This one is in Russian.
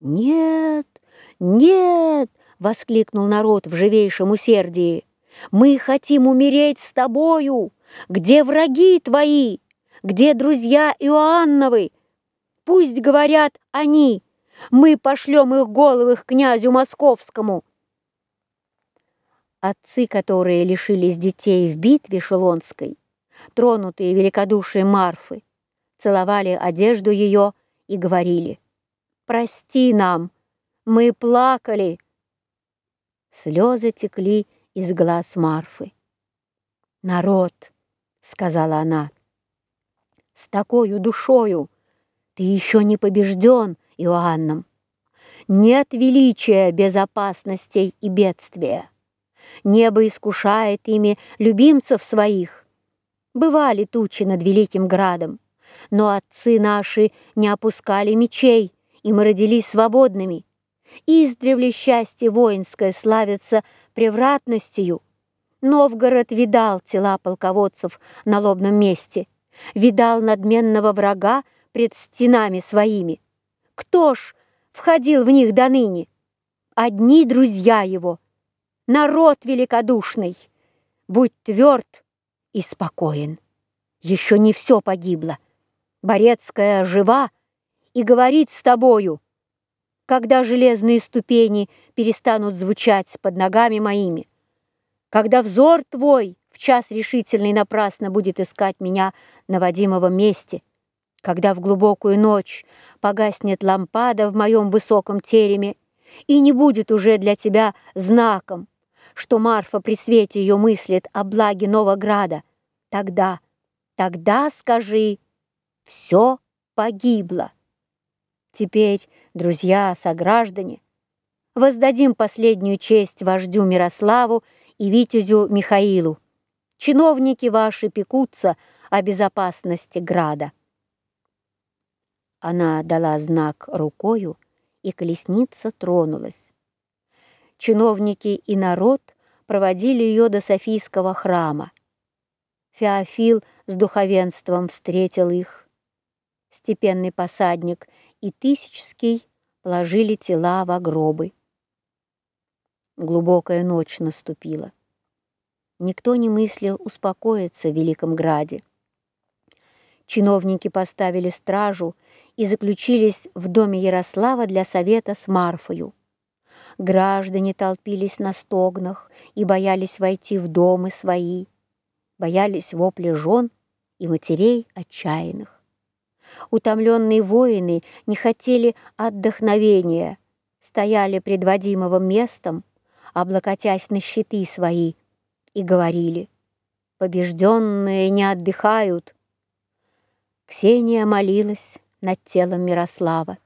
«Нет, нет!» — воскликнул народ в живейшем усердии. «Мы хотим умереть с тобою! Где враги твои? Где друзья Иоанновы? Пусть говорят они! Мы пошлем их головы к князю московскому!» Отцы, которые лишились детей в битве Шелонской, тронутые великодушием Марфы, целовали одежду ее и говорили «Прости нам, мы плакали». Слезы текли из глаз Марфы. «Народ», — сказала она, — «с такою душою ты еще не побежден Иоанном. Нет величия без опасностей и бедствия. Небо искушает ими любимцев своих. Бывали тучи над великим градом, но отцы наши не опускали мечей, и мы родились свободными. Издревле счастье воинское славится превратностью. Новгород видал тела полководцев на лобном месте, видал надменного врага пред стенами своими. Кто ж входил в них до ныне? Одни друзья его, народ великодушный. Будь тверд и спокоен. Еще не все погибло. Борецкая жива и говорит с тобою, когда железные ступени перестанут звучать под ногами моими, когда взор твой в час решительный напрасно будет искать меня на Вадимовом месте, когда в глубокую ночь погаснет лампада в моем высоком тереме и не будет уже для тебя знаком, что Марфа при свете ее мыслит о благе Новограда, тогда, тогда скажи, все погибло. Теперь, друзья, сограждане, воздадим последнюю честь вождю Мирославу и витязю Михаилу. Чиновники ваши пекутся о безопасности града. Она дала знак рукою, и колесница тронулась. Чиновники и народ проводили ее до Софийского храма. Феофил с духовенством встретил их. Степенный посадник и Тысячский положили тела в гробы. Глубокая ночь наступила. Никто не мыслил успокоиться в Великом Граде. Чиновники поставили стражу и заключились в доме Ярослава для совета с Марфою. Граждане толпились на стогнах и боялись войти в дома свои, боялись вопли жен и матерей отчаянных. Утомленные воины не хотели отдохновения, стояли пред Вадимовым местом, облокотясь на щиты свои, и говорили «Побежденные не отдыхают». Ксения молилась над телом Мирослава.